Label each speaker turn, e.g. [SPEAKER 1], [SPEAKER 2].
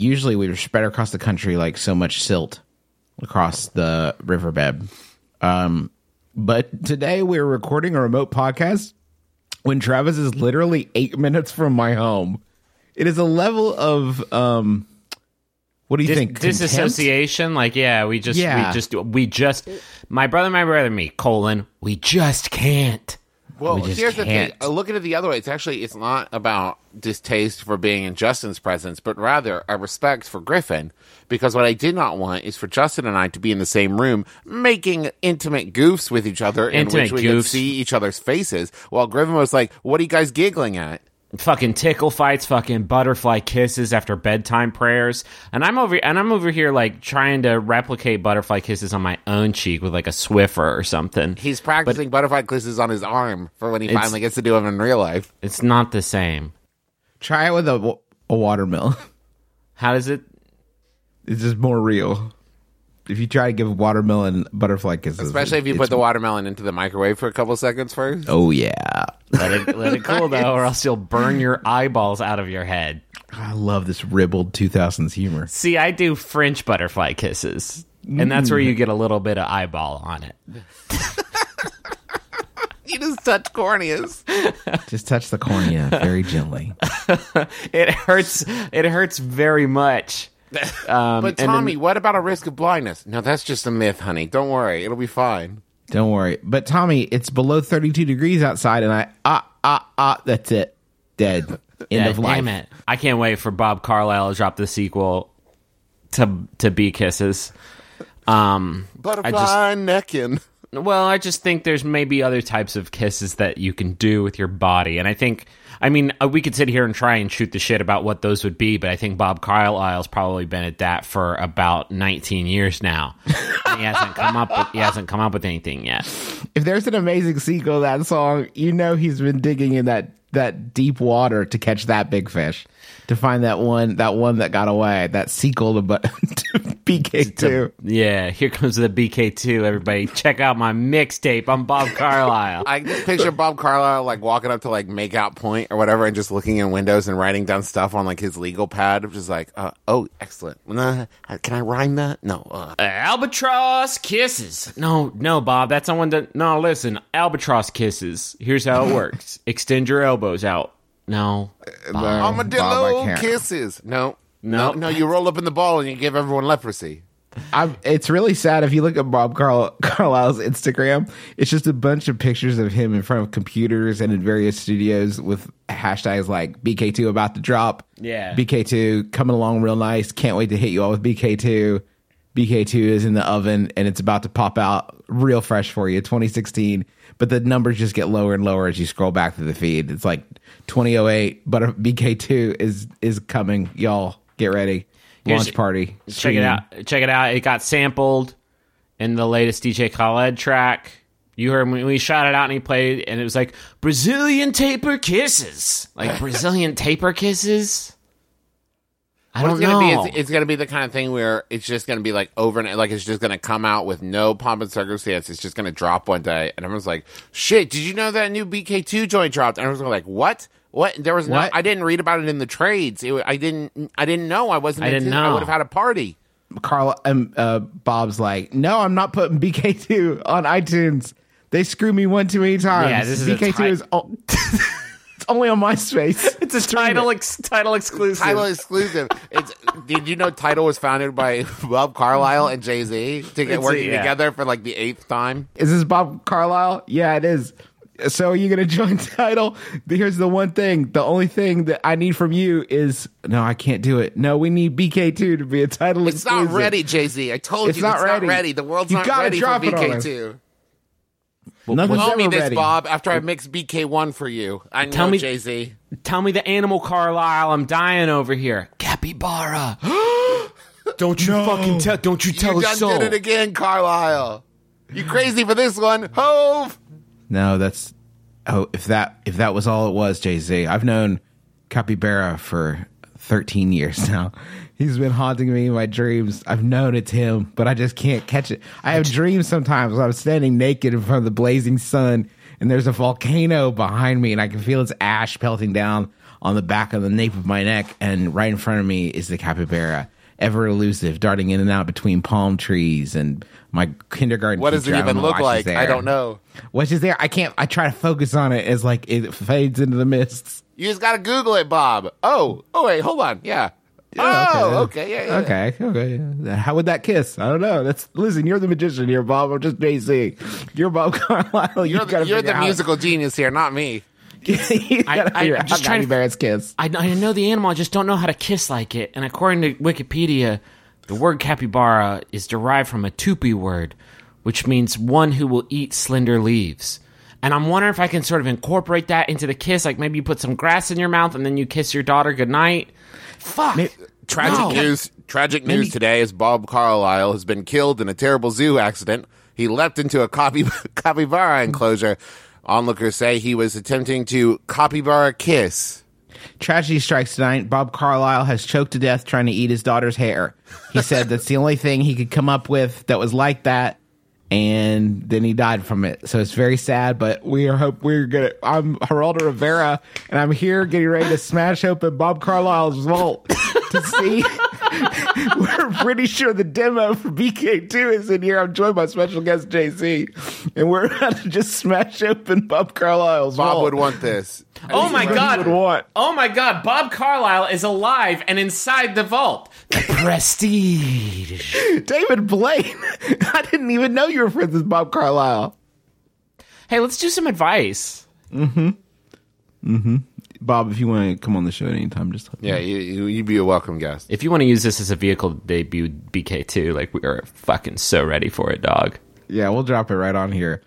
[SPEAKER 1] usually we were spread across the country like so much silt across the riverbed. Um, but today we're recording a remote podcast when Travis is literally eight minutes from my home. It is a level of um, what do you
[SPEAKER 2] Dis-
[SPEAKER 1] think? Contempt?
[SPEAKER 2] disassociation like yeah we just
[SPEAKER 1] Yeah.
[SPEAKER 2] we just we just my brother my brother me colon we just can't
[SPEAKER 3] Well,
[SPEAKER 1] We
[SPEAKER 3] here's the thing. Uh, Look at it the other way. It's actually it's not about distaste for being in Justin's presence, but rather a respect for Griffin. Because what I did not want is for Justin and I to be in the same room making intimate goofs with each other in which we could see each other's faces. While Griffin was like, "What are you guys giggling at?"
[SPEAKER 2] Fucking tickle fights fucking butterfly kisses after bedtime prayers and i'm over and i'm over here like trying to replicate butterfly kisses on my own cheek with like a swiffer or something
[SPEAKER 3] He's practicing butterfly kisses on his arm for when he finally gets to do them in real life.
[SPEAKER 2] it's not the same
[SPEAKER 1] Try it with a, wa- a watermelon.
[SPEAKER 2] how does it
[SPEAKER 1] It's just more real. If you try to give watermelon butterfly kisses,
[SPEAKER 3] Especially if you put the watermelon into the microwave for a couple seconds first.
[SPEAKER 1] Oh yeah,
[SPEAKER 2] let it let it cool though or else you'll burn your eyeballs out of your head
[SPEAKER 1] I love this ribald 2000s humor.
[SPEAKER 2] see i do french butterfly kisses and that's where you mm. get a little bit of eyeball on it
[SPEAKER 3] You just touch corneas.
[SPEAKER 1] Just touch the cornea very gently.
[SPEAKER 2] it hurts it hurts very much um,
[SPEAKER 3] But
[SPEAKER 2] and
[SPEAKER 3] Tommy,
[SPEAKER 2] then-
[SPEAKER 3] what about a risk of blindness? No, that's just a myth, honey. Don't worry, it'll be fine.
[SPEAKER 1] Don't worry. But Tommy, it's below 32 degrees outside, and I ah ah ah. That's it. Dead. End
[SPEAKER 2] Yeah,
[SPEAKER 1] of life.
[SPEAKER 2] damn it! I can't wait for Bob Carlisle to drop the sequel to to Bee Kisses. Um,
[SPEAKER 3] Butterfly necking.
[SPEAKER 2] well, I just think there's maybe other types of kisses that you can do with your body, and I think, I mean, uh, we could sit here and try and shoot the shit about what those would be, but I think Bob Carlisle's probably been at that for about 19 years now. and he hasn't come up with he hasn't come up with anything yet.
[SPEAKER 1] If there's an amazing sequel to that song, you know he's been digging in that that deep water to catch that big fish, to find that one that one that got away. That sequel to but to BK2.
[SPEAKER 2] Yeah, here comes the BK2. Everybody, check out my mixtape. I'm Bob Carlisle.
[SPEAKER 3] I just picture Bob Carlisle like walking up to like make out point or whatever and just looking in windows and writing down stuff on like his legal pad, which is like, uh, oh, excellent. Uh, can I rhyme that? No. Uh.
[SPEAKER 2] Albatross kisses. No, no, Bob. That's not one that. No, listen. Albatross kisses. Here's how it works. Extend your elbows out. No.
[SPEAKER 1] Bob,
[SPEAKER 3] Armadillo
[SPEAKER 1] can't.
[SPEAKER 3] kisses. No.
[SPEAKER 2] No.
[SPEAKER 3] No, no, you roll up in the ball and you give everyone leprosy.
[SPEAKER 1] I'm, it's really sad if you look at Bob Carl, Carlisle's Instagram. It's just a bunch of pictures of him in front of computers and in various studios with hashtags like BK2 about to drop.
[SPEAKER 2] Yeah.
[SPEAKER 1] BK2 coming along real nice. Can't wait to hit you all with BK2. BK2 is in the oven and it's about to pop out real fresh for you. 2016. But the numbers just get lower and lower as you scroll back through the feed. It's like 2008, but BK2 is is coming. Y'all get ready.
[SPEAKER 2] Here's-
[SPEAKER 1] Launch party.
[SPEAKER 2] Check it out. Check it out. It got sampled in the latest DJ Khaled track. You heard when we shot it out and he played, and it was like Brazilian tapir kisses, like Brazilian tapir kisses. I don't
[SPEAKER 3] it's gonna
[SPEAKER 2] know.
[SPEAKER 3] be, it's, it's gonna be the kind of thing where it's just gonna be like overnight, like it's just gonna come out with no pomp and circumstance. It's just gonna drop one day, and everyone's like, "Shit! Did you know that new BK2 joint dropped?" And everyone's like, "What? What? There was no. I didn't read about it in the trades. It, I didn't. I didn't know. I wasn't.
[SPEAKER 2] I didn't
[SPEAKER 3] into- I would have had a party.
[SPEAKER 1] Carl um, uh, Bob's like, no, I'm not putting BK2 on iTunes. They screw me one too many times.
[SPEAKER 2] Yeah, this is
[SPEAKER 1] BK2
[SPEAKER 2] ti-
[SPEAKER 1] is it's only on MySpace.
[SPEAKER 2] it's a Tidal ex- Tidal exclusive.
[SPEAKER 3] Tidal exclusive. It's. did you know Tidal was founded by Bob Carlisle and Jay Z to get
[SPEAKER 2] It's a-
[SPEAKER 3] working
[SPEAKER 2] yeah.
[SPEAKER 3] together for like the eighth time?
[SPEAKER 1] Is this Bob Carlisle? Yeah, it is. So are you gonna join Tidal? Here's the one thing. The only thing that I need from you is no, I can't do it. No, we need BK2 to be a title.
[SPEAKER 3] It's not
[SPEAKER 1] exclusive.
[SPEAKER 3] ready, Jay Z. I told
[SPEAKER 1] It's
[SPEAKER 3] you
[SPEAKER 1] not
[SPEAKER 3] it's
[SPEAKER 1] ready.
[SPEAKER 3] not ready. The world's
[SPEAKER 1] You
[SPEAKER 3] not
[SPEAKER 1] gotta
[SPEAKER 3] ready for
[SPEAKER 1] drop it on us.
[SPEAKER 3] BK2.
[SPEAKER 1] Nothing's
[SPEAKER 3] Tell me
[SPEAKER 1] ever
[SPEAKER 3] this,
[SPEAKER 1] ready.
[SPEAKER 3] Bob, after I mix BK1 for you. I know,
[SPEAKER 2] Tell me-
[SPEAKER 3] Jay Z.
[SPEAKER 2] Tell me the animal Carlisle. I'm dying over here. Capybara. don't you fucking tell. Don't you tell
[SPEAKER 3] You
[SPEAKER 2] a
[SPEAKER 3] done
[SPEAKER 2] soul.
[SPEAKER 3] did it again, Carlisle. You crazy for this one? Hov!
[SPEAKER 1] No, that's oh if that if that was all it was, Jay Z. I've known Capybara for thirteen years now. He's been haunting me in my dreams. I've known it's him, but I just can't catch it. I have dreams sometimes I'm standing naked in front of the blazing sun and there's a volcano behind me and I can feel its ash pelting down on the back of the nape of my neck, and right in front of me is the capybara, ever elusive, darting in and out between palm trees. And my kindergarten.
[SPEAKER 3] What does it
[SPEAKER 1] teacher, I don't
[SPEAKER 3] even look like? I don't know.
[SPEAKER 1] Which is there? I can't. I try to focus on it as like it fades into the mists.
[SPEAKER 3] You just got to Google it, Bob. Oh, oh wait, hold on. Yeah. Oh, okay. Yeah, yeah.
[SPEAKER 1] Okay, okay. How would that kiss? I don't know. That's listen. You're the magician here, Bob. I'm just Jay Z. You're Bob Carlisle.
[SPEAKER 3] You're,
[SPEAKER 1] gotta
[SPEAKER 3] the, you're the musical genius here, not me.
[SPEAKER 1] gotta
[SPEAKER 2] I, I'm just trying to-
[SPEAKER 1] capybaras kiss.
[SPEAKER 2] I, I know the animal, I just don't know how to kiss like it. And according to Wikipedia, the word capybara is derived from a Tupi word, which means one who will eat slender leaves. And I'm wondering if I can sort of incorporate that into the kiss, like maybe you put some grass in your mouth and then you kiss your daughter goodnight. Fuck.
[SPEAKER 3] Tragic
[SPEAKER 2] No.
[SPEAKER 3] news. Tragic news today is Bob Carlisle has been killed in a terrible zoo accident. He leapt into a copy, capybara enclosure. Onlookers say he was attempting to capybara kiss.
[SPEAKER 1] Tragedy strikes tonight. Bob Carlisle has choked to death trying to eat his daughter's hair. He said that's the only thing he could come up with that was like that, and then he died from it. So it's very sad. But we are hope we're gonna. I'm Geraldo Rivera, and I'm here getting ready to smash open Bob Carlisle's vault to see. we're pretty sure the demo for BK2 is in here. I'm joined by special guest Jay Z, and we're about to just smash open Bob Carlisle's
[SPEAKER 3] Bob
[SPEAKER 1] vault.
[SPEAKER 3] would want this.
[SPEAKER 2] Oh my god!
[SPEAKER 1] would want.
[SPEAKER 2] Oh my god! Bob Carlisle is alive and inside the vault. Prestige.
[SPEAKER 1] David Blaine. I didn't even know you were friends with Bob Carlisle.
[SPEAKER 2] Hey, let's do some advice. Mm-hmm. Mm-hmm.
[SPEAKER 1] Bob, if you want to come on the show at any time, just let me
[SPEAKER 3] Yeah, you, you, you'd be a welcome guest.
[SPEAKER 2] If you want to use this as a vehicle to debut BK2, like we are fucking so ready for it, dog.
[SPEAKER 1] Yeah, we'll drop it right on here.